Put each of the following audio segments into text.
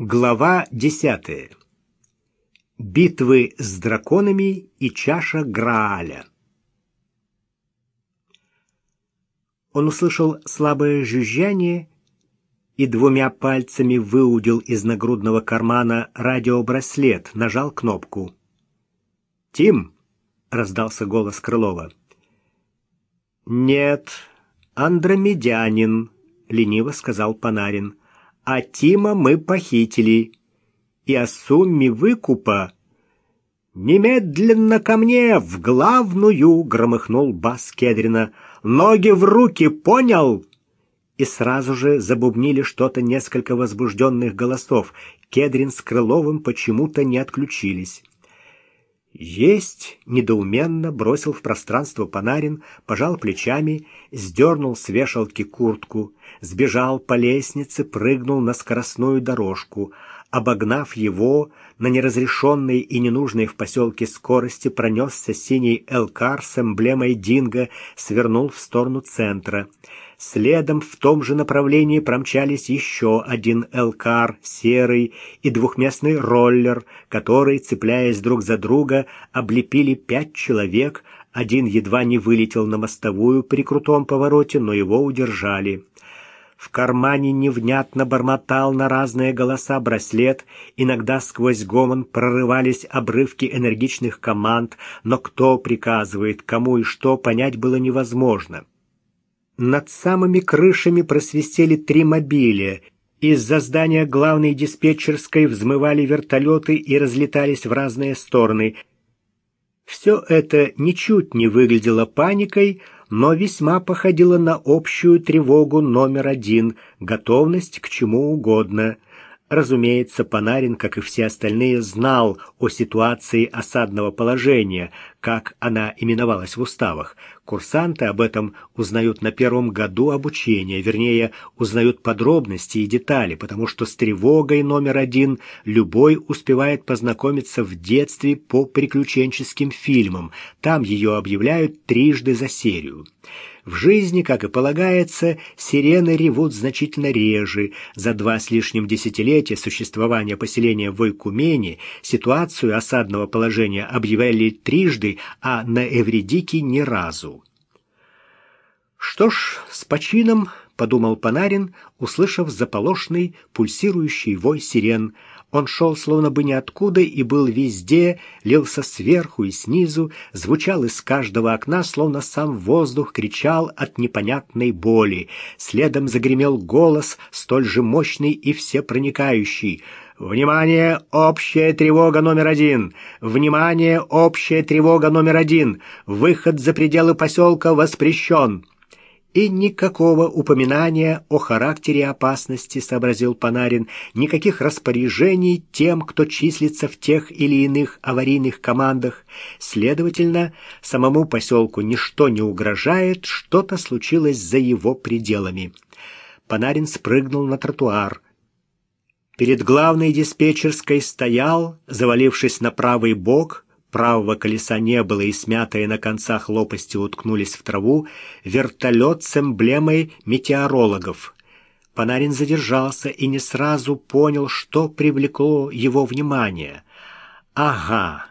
Глава десятая. Битвы с драконами и чаша Грааля. Он услышал слабое жужжание и двумя пальцами выудил из нагрудного кармана радиобраслет, нажал кнопку. «Тим!» — раздался голос Крылова. «Нет, андромедянин», — лениво сказал Панарин а Тима мы похитили. И о сумме выкупа «Немедленно ко мне, в главную!» — громыхнул бас Кедрина. «Ноги в руки, понял?» И сразу же забубнили что-то несколько возбужденных голосов. Кедрин с Крыловым почему-то не отключились. «Есть!» — недоуменно бросил в пространство Панарин, пожал плечами, сдернул с вешалки куртку, сбежал по лестнице, прыгнул на скоростную дорожку. Обогнав его, на неразрешенной и ненужной в поселке скорости пронесся синий Элкар с эмблемой Динго, свернул в сторону центра. Следом в том же направлении промчались еще один Элкар, серый, и двухместный роллер, который, цепляясь друг за друга, облепили пять человек, один едва не вылетел на мостовую при крутом повороте, но его удержали. В кармане невнятно бормотал на разные голоса браслет, иногда сквозь гомон прорывались обрывки энергичных команд, но кто приказывает, кому и что, понять было невозможно. Над самыми крышами просвистели три мобиля. Из-за здания главной диспетчерской взмывали вертолеты и разлетались в разные стороны. Все это ничуть не выглядело паникой, но весьма походило на общую тревогу номер один, готовность к чему угодно – Разумеется, Панарин, как и все остальные, знал о ситуации осадного положения, как она именовалась в уставах. Курсанты об этом узнают на первом году обучения, вернее, узнают подробности и детали, потому что с тревогой номер один любой успевает познакомиться в детстве по приключенческим фильмам. Там ее объявляют трижды за серию. В жизни, как и полагается, сирены ревут значительно реже. За два с лишним десятилетия существования поселения в Ойкумене ситуацию осадного положения объявляли трижды, а на Эвредике ни разу. «Что ж, с почином», — подумал Панарин, услышав заполошный, пульсирующий вой сирен — он шел словно бы ниоткуда и был везде, лился сверху и снизу, звучал из каждого окна, словно сам воздух кричал от непонятной боли. Следом загремел голос, столь же мощный и всепроникающий. «Внимание! Общая тревога номер один! Внимание! Общая тревога номер один! Выход за пределы поселка воспрещен!» И никакого упоминания о характере опасности, сообразил Панарин, никаких распоряжений тем, кто числится в тех или иных аварийных командах. Следовательно, самому поселку ничто не угрожает, что-то случилось за его пределами. Панарин спрыгнул на тротуар. Перед главной диспетчерской стоял, завалившись на правый бок, правого колеса не было и смятые на концах лопасти уткнулись в траву, вертолет с эмблемой метеорологов. Панарин задержался и не сразу понял, что привлекло его внимание. «Ага!»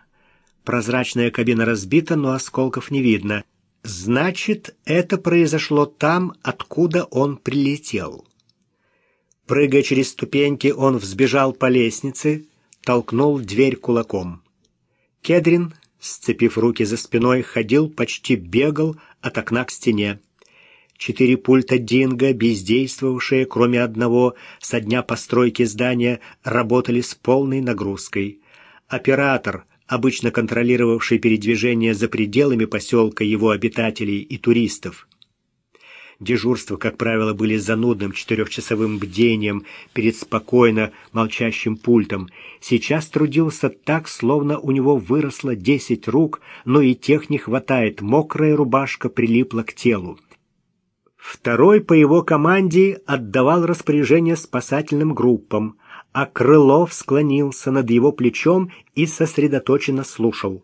Прозрачная кабина разбита, но осколков не видно. Значит, это произошло там, откуда он прилетел. Прыгая через ступеньки, он взбежал по лестнице, толкнул дверь кулаком. Кедрин, сцепив руки за спиной, ходил, почти бегал от окна к стене. Четыре пульта Динго, бездействовавшие, кроме одного, со дня постройки здания, работали с полной нагрузкой. Оператор, обычно контролировавший передвижение за пределами поселка его обитателей и туристов, Дежурства, как правило, были занудным четырехчасовым бдением перед спокойно молчащим пультом. Сейчас трудился так, словно у него выросло десять рук, но и тех не хватает, мокрая рубашка прилипла к телу. Второй по его команде отдавал распоряжение спасательным группам, а Крылов склонился над его плечом и сосредоточенно слушал.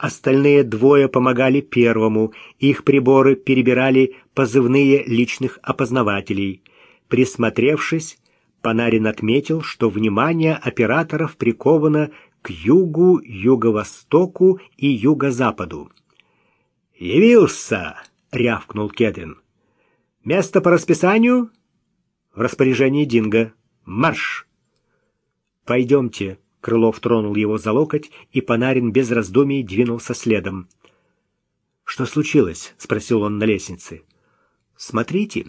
Остальные двое помогали первому, их приборы перебирали позывные личных опознавателей. Присмотревшись, Панарин отметил, что внимание операторов приковано к югу, юго-востоку и юго-западу. «Явился!» — рявкнул Кедрин. «Место по расписанию?» «В распоряжении Динго. Марш!» «Пойдемте», — Крылов тронул его за локоть, и Панарин без раздумий двинулся следом. «Что случилось?» — спросил он на лестнице. «Смотрите».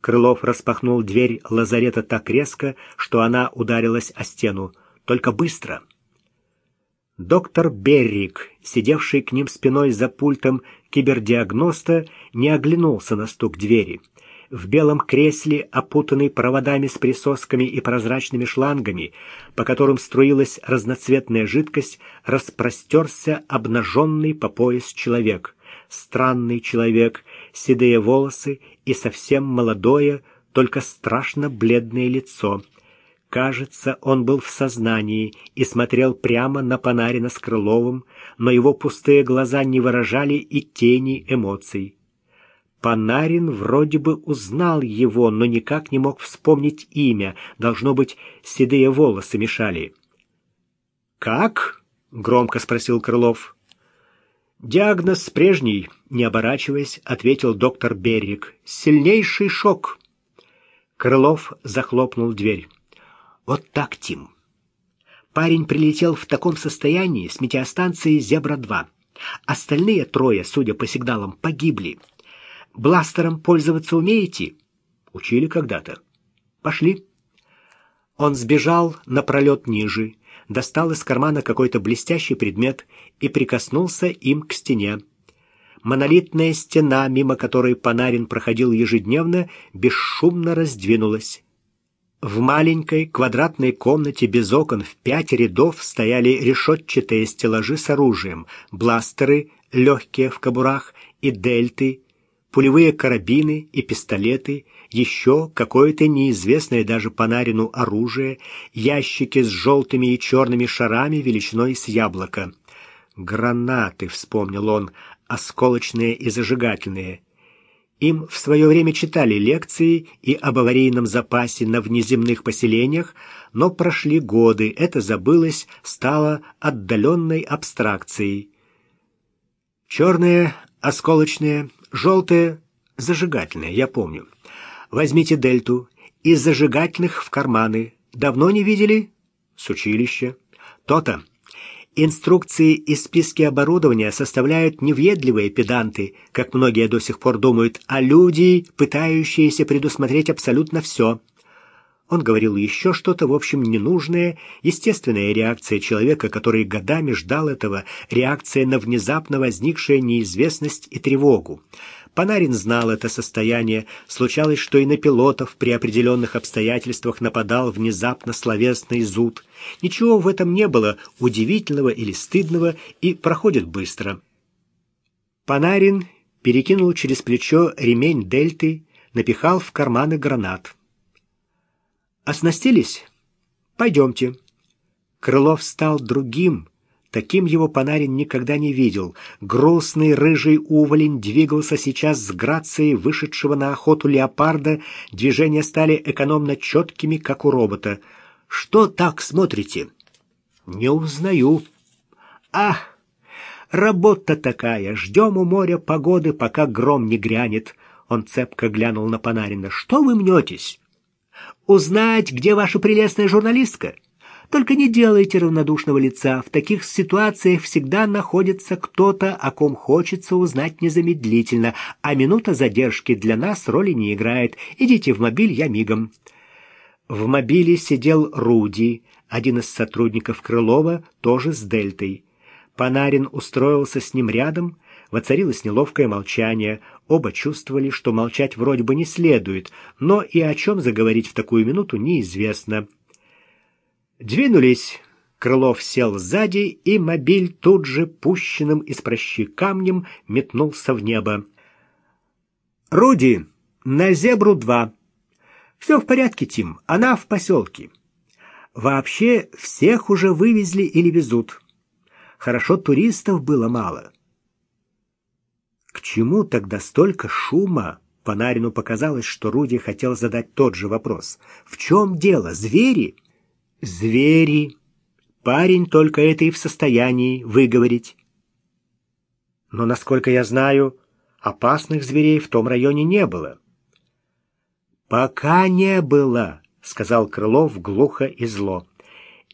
Крылов распахнул дверь лазарета так резко, что она ударилась о стену. «Только быстро!» Доктор Беррик, сидевший к ним спиной за пультом кибердиагноста, не оглянулся на стук двери. В белом кресле, опутанный проводами с присосками и прозрачными шлангами, по которым струилась разноцветная жидкость, распростерся обнаженный по пояс человек. Странный человек, седые волосы и совсем молодое, только страшно бледное лицо — Кажется, он был в сознании и смотрел прямо на Панарина с Крыловым, но его пустые глаза не выражали и тени эмоций. Панарин вроде бы узнал его, но никак не мог вспомнить имя. Должно быть, седые волосы мешали. «Как?» — громко спросил Крылов. «Диагноз прежний», — не оборачиваясь, ответил доктор Беррик. «Сильнейший шок». Крылов захлопнул дверь. Вот так, Тим. Парень прилетел в таком состоянии с метеостанции «Зебра-2». Остальные трое, судя по сигналам, погибли. Бластером пользоваться умеете? Учили когда-то. Пошли. Он сбежал напролет ниже, достал из кармана какой-то блестящий предмет и прикоснулся им к стене. Монолитная стена, мимо которой Панарин проходил ежедневно, бесшумно раздвинулась. В маленькой квадратной комнате без окон в пять рядов стояли решетчатые стеллажи с оружием, бластеры, легкие в кобурах и дельты, пулевые карабины и пистолеты, еще какое-то неизвестное даже Панарину оружие, ящики с желтыми и черными шарами величиной с яблоко. «Гранаты», — вспомнил он, — «осколочные и зажигательные». Им в свое время читали лекции и об аварийном запасе на внеземных поселениях, но прошли годы, это забылось, стало отдаленной абстракцией. Черные, осколочные, желтые, зажигательные, я помню. Возьмите дельту, из зажигательных в карманы. Давно не видели? С училища. То-то. Инструкции и списки оборудования составляют не въедливые педанты, как многие до сих пор думают, а люди, пытающиеся предусмотреть абсолютно все. Он говорил еще что-то, в общем, ненужное, естественная реакция человека, который годами ждал этого, реакция на внезапно возникшую неизвестность и тревогу. Панарин знал это состояние. Случалось, что и на пилотов при определенных обстоятельствах нападал внезапно словесный зуд. Ничего в этом не было удивительного или стыдного и проходит быстро. Панарин перекинул через плечо ремень дельты, напихал в карманы гранат. «Оснастились? Пойдемте». Крылов стал другим, Таким его Панарин никогда не видел. Грустный рыжий уволень двигался сейчас с грацией вышедшего на охоту леопарда. Движения стали экономно четкими, как у робота. «Что так смотрите?» «Не узнаю». «Ах, работа такая! Ждем у моря погоды, пока гром не грянет». Он цепко глянул на Панарина. «Что вы мнетесь? Узнать, где ваша прелестная журналистка?» Только не делайте равнодушного лица. В таких ситуациях всегда находится кто-то, о ком хочется узнать незамедлительно, а минута задержки для нас роли не играет. Идите в мобиль, я мигом. В мобиле сидел Руди, один из сотрудников Крылова, тоже с Дельтой. Панарин устроился с ним рядом, воцарилось неловкое молчание. Оба чувствовали, что молчать вроде бы не следует, но и о чем заговорить в такую минуту неизвестно. Двинулись. Крылов сел сзади, и мобиль тут же, пущенным из прощи камнем, метнулся в небо. «Руди, на Зебру-2». «Все в порядке, Тим, она в поселке». «Вообще всех уже вывезли или везут. Хорошо туристов было мало». «К чему тогда столько шума?» Панарину показалось, что Руди хотел задать тот же вопрос. «В чем дело? Звери?» «Звери. Парень только это и в состоянии выговорить». «Но, насколько я знаю, опасных зверей в том районе не было». «Пока не было», — сказал Крылов глухо и зло.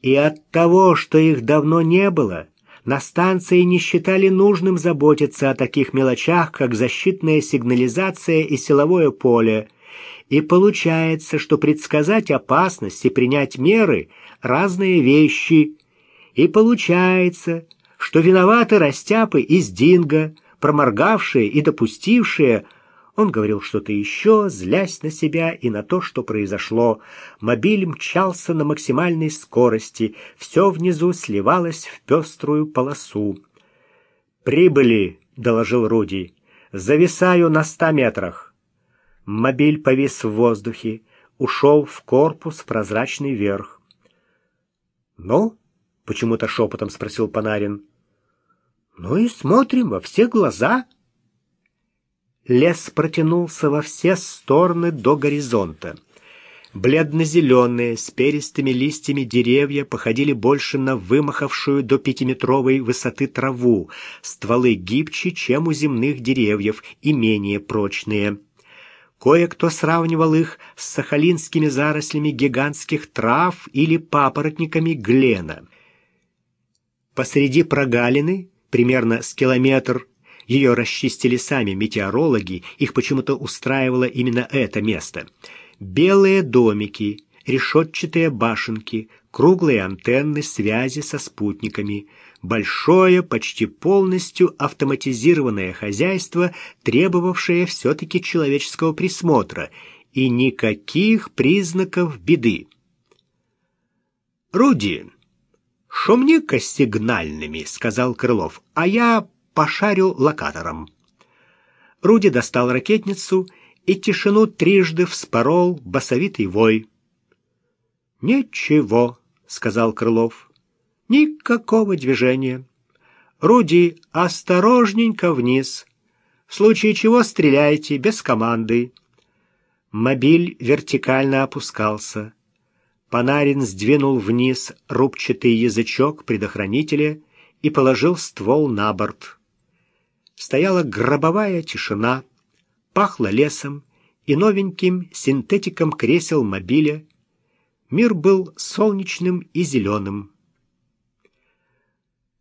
«И от того, что их давно не было, на станции не считали нужным заботиться о таких мелочах, как защитная сигнализация и силовое поле. И получается, что предсказать опасность и принять меры — разные вещи. И получается, что виноваты растяпы из Динго, проморгавшие и допустившие он говорил что-то еще, злясь на себя и на то, что произошло. Мобиль мчался на максимальной скорости, все внизу сливалось в пеструю полосу. «Прибыли», — доложил Руди. «Зависаю на ста метрах». Мобиль повис в воздухе, ушел в корпус прозрачный верх. «Ну?» — почему-то шепотом спросил Панарин. «Ну и смотрим во все глаза», Лес протянулся во все стороны до горизонта. Бледно-зеленые, с перистыми листьями деревья походили больше на вымахавшую до пятиметровой высоты траву, стволы гибче, чем у земных деревьев, и менее прочные. Кое-кто сравнивал их с сахалинскими зарослями гигантских трав или папоротниками глена. Посреди прогалины, примерно с километр ее расчистили сами метеорологи, их почему-то устраивало именно это место. Белые домики, решетчатые башенки, круглые антенны связи со спутниками, большое, почти полностью автоматизированное хозяйство, требовавшее все-таки человеческого присмотра, и никаких признаков беды. «Руди, шумни-ка сигнальными», — сказал Крылов, — «а я пошарю локатором. Руди достал ракетницу и тишину трижды вспорол басовитый вой. «Ничего», — сказал Крылов, — «никакого движения. Руди, осторожненько вниз. В случае чего стреляйте, без команды». Мобиль вертикально опускался. Панарин сдвинул вниз рубчатый язычок предохранителя и положил ствол на борт стояла гробовая тишина, пахло лесом и новеньким синтетиком кресел мобиля. Мир был солнечным и зеленым.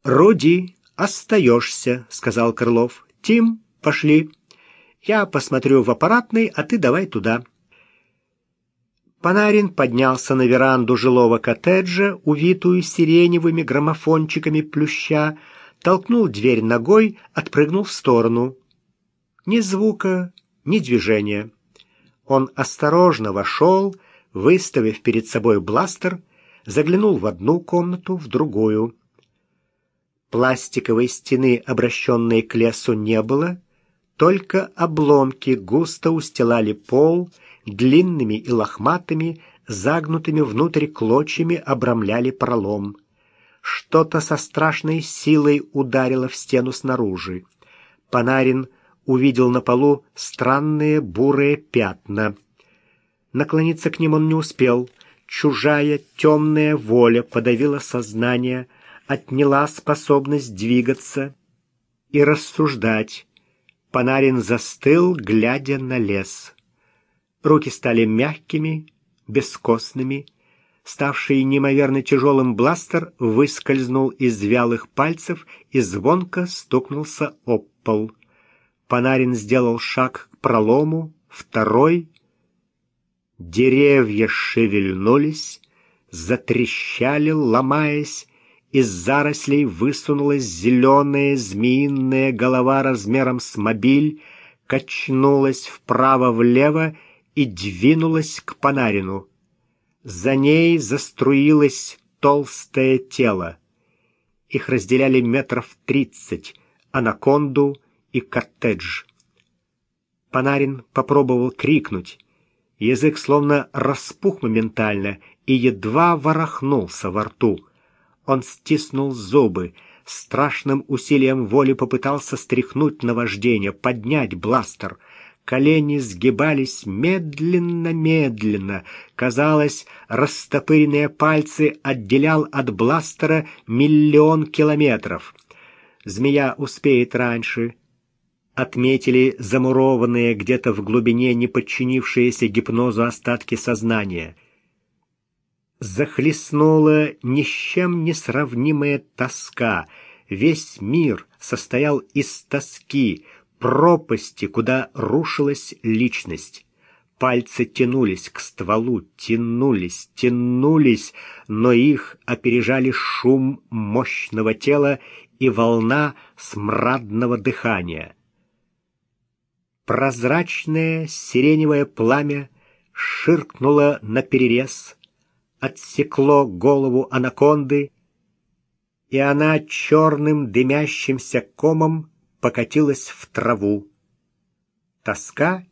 «Руди, остаешься», — сказал Крылов. «Тим, пошли. Я посмотрю в аппаратной, а ты давай туда». Панарин поднялся на веранду жилого коттеджа, увитую сиреневыми граммофончиками плюща, толкнул дверь ногой, отпрыгнул в сторону. Ни звука, ни движения. Он осторожно вошел, выставив перед собой бластер, заглянул в одну комнату, в другую. Пластиковой стены, обращенной к лесу, не было, только обломки густо устилали пол, длинными и лохматыми, загнутыми внутрь клочьями обрамляли пролом. Что-то со страшной силой ударило в стену снаружи. Панарин увидел на полу странные бурые пятна. Наклониться к ним он не успел. Чужая темная воля подавила сознание, отняла способность двигаться и рассуждать. Панарин застыл, глядя на лес. Руки стали мягкими, бескостными, ставший неимоверно тяжелым бластер выскользнул из вялых пальцев и звонко стукнулся об пол. Панарин сделал шаг к пролому, второй. Деревья шевельнулись, затрещали, ломаясь, из зарослей высунулась зеленая змеиная голова размером с мобиль, качнулась вправо-влево и двинулась к Панарину. За ней заструилось толстое тело. Их разделяли метров тридцать, анаконду и коттедж. Панарин попробовал крикнуть. Язык словно распух моментально и едва ворохнулся во рту. Он стиснул зубы, страшным усилием воли попытался стряхнуть наваждение, поднять бластер — Колени сгибались медленно-медленно. Казалось, растопыренные пальцы отделял от бластера миллион километров. Змея успеет раньше. Отметили замурованные где-то в глубине неподчинившиеся гипнозу остатки сознания. Захлестнула ни с чем не сравнимая тоска. Весь мир состоял из тоски — пропасти, куда рушилась личность. Пальцы тянулись к стволу, тянулись, тянулись, но их опережали шум мощного тела и волна смрадного дыхания. Прозрачное сиреневое пламя ширкнуло на перерез, отсекло голову анаконды, и она черным дымящимся комом покатилась в траву. Тоска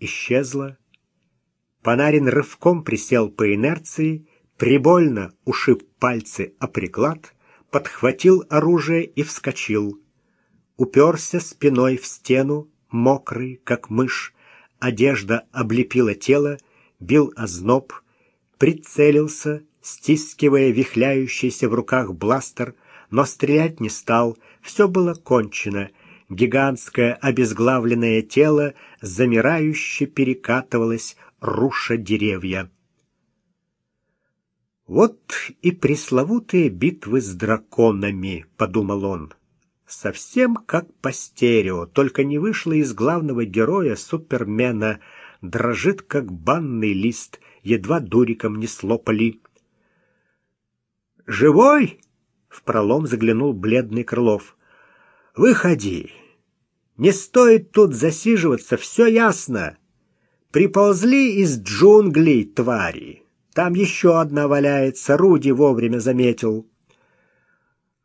исчезла. Панарин рывком присел по инерции, прибольно ушиб пальцы о приклад, подхватил оружие и вскочил. Уперся спиной в стену, мокрый, как мышь, одежда облепила тело, бил озноб, прицелился, стискивая вихляющийся в руках бластер, но стрелять не стал, все было кончено — гигантское обезглавленное тело замирающе перекатывалось, руша деревья. «Вот и пресловутые битвы с драконами», — подумал он. «Совсем как по стерео, только не вышло из главного героя Супермена, дрожит, как банный лист, едва дуриком не слопали». «Живой?» — в пролом заглянул бледный Крылов. Выходи. Не стоит тут засиживаться, все ясно. Приползли из джунглей твари. Там еще одна валяется, Руди вовремя заметил.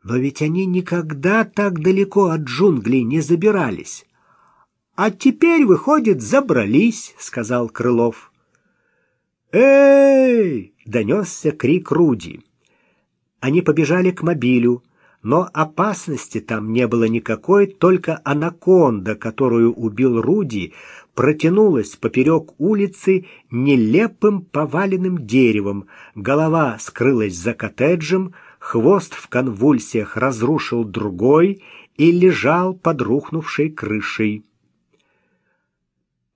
Но ведь они никогда так далеко от джунглей не забирались. А теперь, выходит, забрались, сказал Крылов. Эй! донесся крик Руди. Они побежали к мобилю но опасности там не было никакой, только анаконда, которую убил Руди, протянулась поперек улицы нелепым поваленным деревом, голова скрылась за коттеджем, хвост в конвульсиях разрушил другой и лежал под рухнувшей крышей.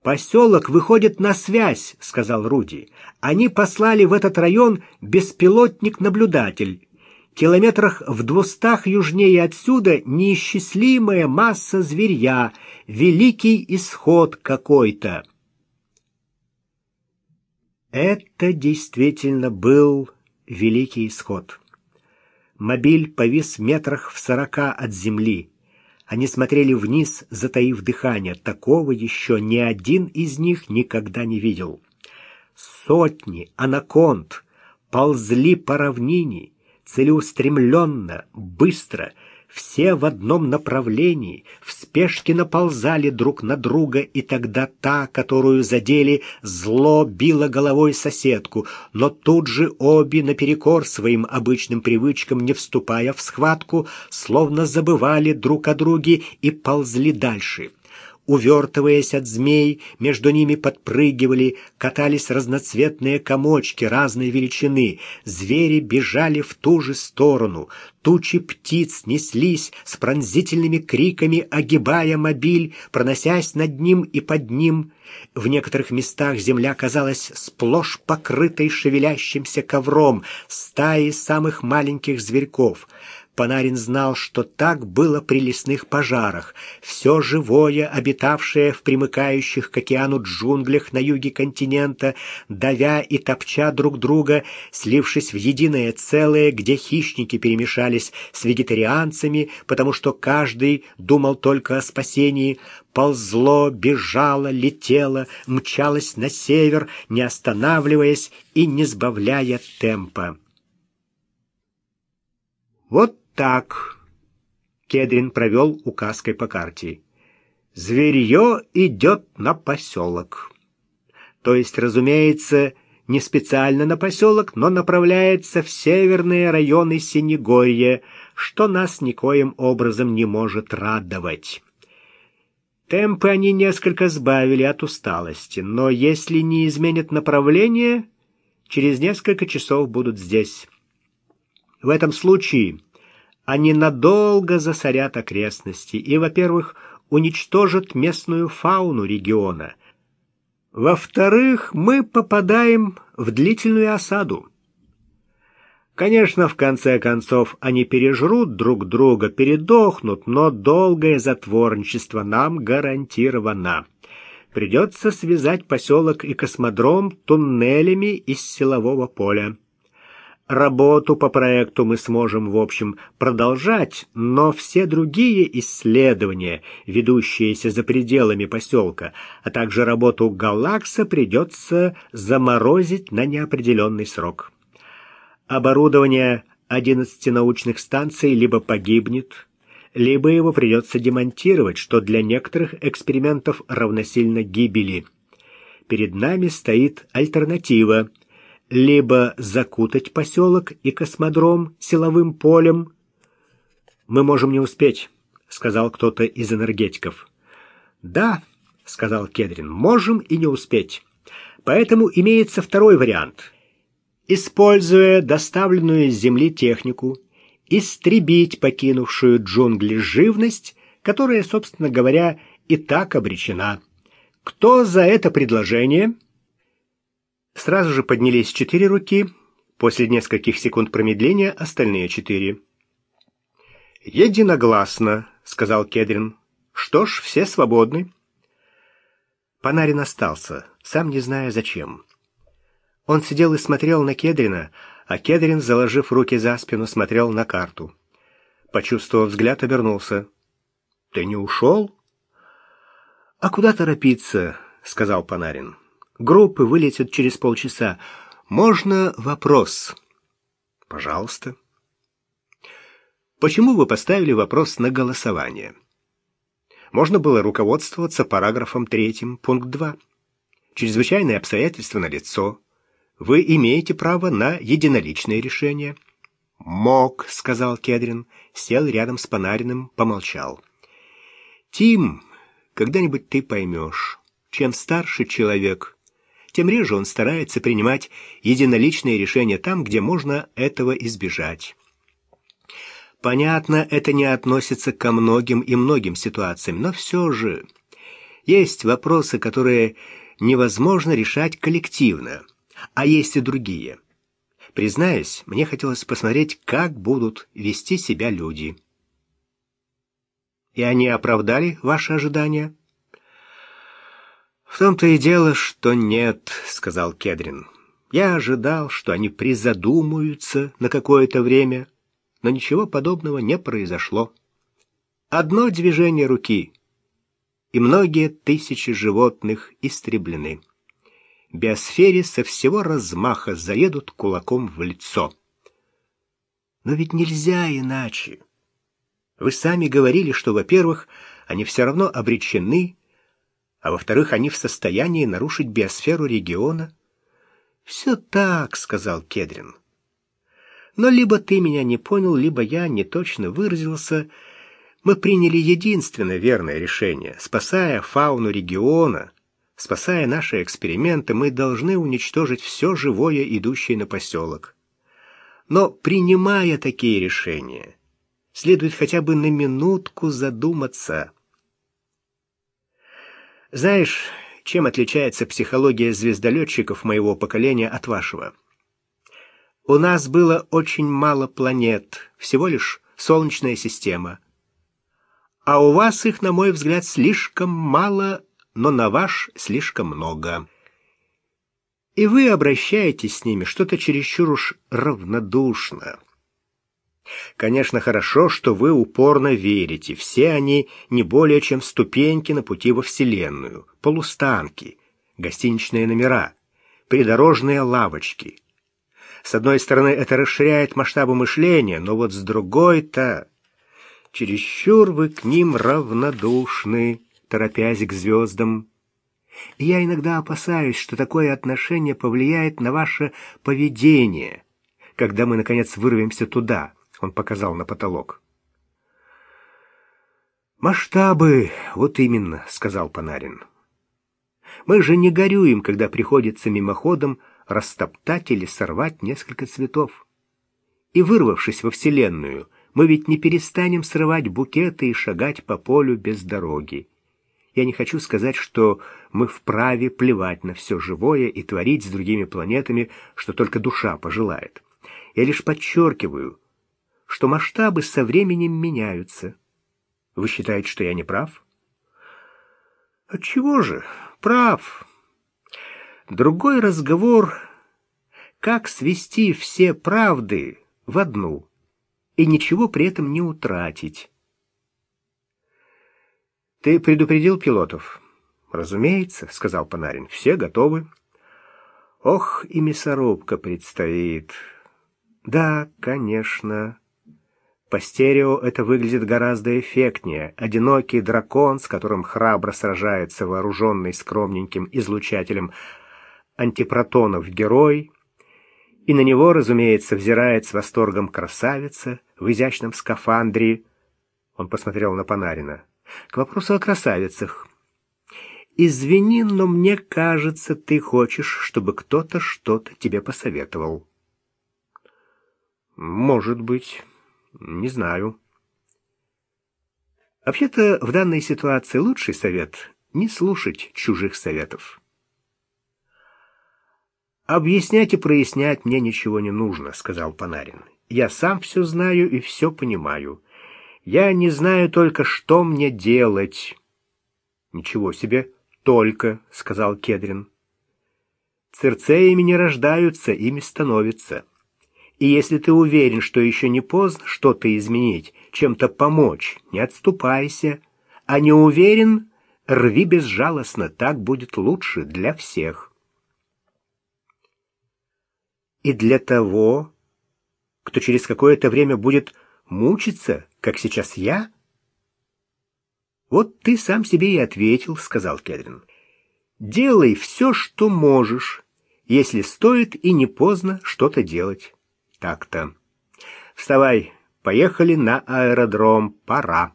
«Поселок выходит на связь», — сказал Руди. «Они послали в этот район беспилотник-наблюдатель километрах в двустах южнее отсюда неисчислимая масса зверья, великий исход какой-то. Это действительно был великий исход. Мобиль повис метрах в сорока от земли. Они смотрели вниз, затаив дыхание. Такого еще ни один из них никогда не видел. Сотни анаконд ползли по равнине, целеустремленно, быстро, все в одном направлении, в спешке наползали друг на друга, и тогда та, которую задели, зло била головой соседку, но тут же обе наперекор своим обычным привычкам, не вступая в схватку, словно забывали друг о друге и ползли дальше. Увертываясь от змей, между ними подпрыгивали, катались разноцветные комочки разной величины. Звери бежали в ту же сторону. Тучи птиц неслись с пронзительными криками, огибая мобиль, проносясь над ним и под ним. В некоторых местах земля казалась сплошь покрытой шевелящимся ковром стаи самых маленьких зверьков — Панарин знал, что так было при лесных пожарах. Все живое, обитавшее в примыкающих к океану джунглях на юге континента, давя и топча друг друга, слившись в единое целое, где хищники перемешались с вегетарианцами, потому что каждый думал только о спасении, ползло, бежало, летело, мчалось на север, не останавливаясь и не сбавляя темпа. Вот так. Кедрин провел указкой по карте. Зверье идет на поселок. То есть, разумеется, не специально на поселок, но направляется в северные районы Синегорья, что нас никоим образом не может радовать. Темпы они несколько сбавили от усталости, но если не изменят направление, через несколько часов будут здесь. В этом случае они надолго засорят окрестности и, во-первых, уничтожат местную фауну региона. Во-вторых, мы попадаем в длительную осаду. Конечно, в конце концов, они пережрут друг друга, передохнут, но долгое затворничество нам гарантировано. Придется связать поселок и космодром туннелями из силового поля. Работу по проекту мы сможем, в общем, продолжать, но все другие исследования, ведущиеся за пределами поселка, а также работу Галакса придется заморозить на неопределенный срок. Оборудование 11 научных станций либо погибнет, либо его придется демонтировать, что для некоторых экспериментов равносильно гибели. Перед нами стоит альтернатива – либо закутать поселок и космодром силовым полем. «Мы можем не успеть», — сказал кто-то из энергетиков. «Да», — сказал Кедрин, — «можем и не успеть. Поэтому имеется второй вариант. Используя доставленную с Земли технику, истребить покинувшую джунгли живность, которая, собственно говоря, и так обречена. Кто за это предложение?» Сразу же поднялись четыре руки. После нескольких секунд промедления остальные четыре. «Единогласно», — сказал Кедрин. «Что ж, все свободны». Панарин остался, сам не зная зачем. Он сидел и смотрел на Кедрина, а Кедрин, заложив руки за спину, смотрел на карту. Почувствовав взгляд, обернулся. «Ты не ушел?» «А куда торопиться?» — сказал Панарин. Группы вылетят через полчаса. Можно вопрос? Пожалуйста. Почему вы поставили вопрос на голосование? Можно было руководствоваться параграфом третьим, пункт 2. Чрезвычайные обстоятельства на лицо. Вы имеете право на единоличное решение. Мог, сказал Кедрин, сел рядом с Панариным, помолчал. Тим, когда-нибудь ты поймешь, чем старше человек, тем реже он старается принимать единоличные решения там, где можно этого избежать. Понятно, это не относится ко многим и многим ситуациям, но все же есть вопросы, которые невозможно решать коллективно, а есть и другие. Признаюсь, мне хотелось посмотреть, как будут вести себя люди. И они оправдали ваши ожидания? «В том-то и дело, что нет», — сказал Кедрин. «Я ожидал, что они призадумаются на какое-то время, но ничего подобного не произошло. Одно движение руки, и многие тысячи животных истреблены. Биосфере со всего размаха заедут кулаком в лицо. Но ведь нельзя иначе. Вы сами говорили, что, во-первых, они все равно обречены а во-вторых, они в состоянии нарушить биосферу региона. «Все так», — сказал Кедрин. «Но либо ты меня не понял, либо я не точно выразился. Мы приняли единственное верное решение. Спасая фауну региона, спасая наши эксперименты, мы должны уничтожить все живое, идущее на поселок. Но, принимая такие решения, следует хотя бы на минутку задуматься — знаешь, чем отличается психология звездолетчиков моего поколения от вашего? У нас было очень мало планет, всего лишь Солнечная система. А у вас их, на мой взгляд, слишком мало, но на ваш слишком много. И вы обращаетесь с ними что-то чересчур уж равнодушно. Конечно, хорошо, что вы упорно верите. Все они не более чем ступеньки на пути во Вселенную, полустанки, гостиничные номера, придорожные лавочки. С одной стороны, это расширяет масштабы мышления, но вот с другой-то... Чересчур вы к ним равнодушны, торопясь к звездам. И я иногда опасаюсь, что такое отношение повлияет на ваше поведение, когда мы, наконец, вырвемся туда — он показал на потолок. Масштабы, вот именно, сказал Панарин. Мы же не горюем, когда приходится мимоходом растоптать или сорвать несколько цветов. И вырвавшись во Вселенную, мы ведь не перестанем срывать букеты и шагать по полю без дороги. Я не хочу сказать, что мы вправе плевать на все живое и творить с другими планетами, что только душа пожелает. Я лишь подчеркиваю, что масштабы со временем меняются. Вы считаете, что я не прав? Отчего же? Прав. Другой разговор, как свести все правды в одну и ничего при этом не утратить. Ты предупредил пилотов? Разумеется, сказал Панарин. Все готовы. Ох, и мясорубка предстоит. Да, конечно. По стерео это выглядит гораздо эффектнее. Одинокий дракон, с которым храбро сражается вооруженный скромненьким излучателем антипротонов герой, и на него, разумеется, взирает с восторгом красавица в изящном скафандре. Он посмотрел на Панарина. К вопросу о красавицах. Извини, но мне кажется, ты хочешь, чтобы кто-то что-то тебе посоветовал. Может быть, не знаю. Вообще-то в данной ситуации лучший совет — не слушать чужих советов. «Объяснять и прояснять мне ничего не нужно», — сказал Панарин. «Я сам все знаю и все понимаю. Я не знаю только, что мне делать». «Ничего себе, только», — сказал Кедрин. «Цирцеями не рождаются, ими становятся. И если ты уверен, что еще не поздно что-то изменить, чем-то помочь, не отступайся. А не уверен, рви безжалостно, так будет лучше для всех» и для того, кто через какое-то время будет мучиться, как сейчас я? Вот ты сам себе и ответил, сказал Кедрин. Делай все, что можешь, если стоит и не поздно что-то делать. Так-то. Вставай, поехали на аэродром, пора.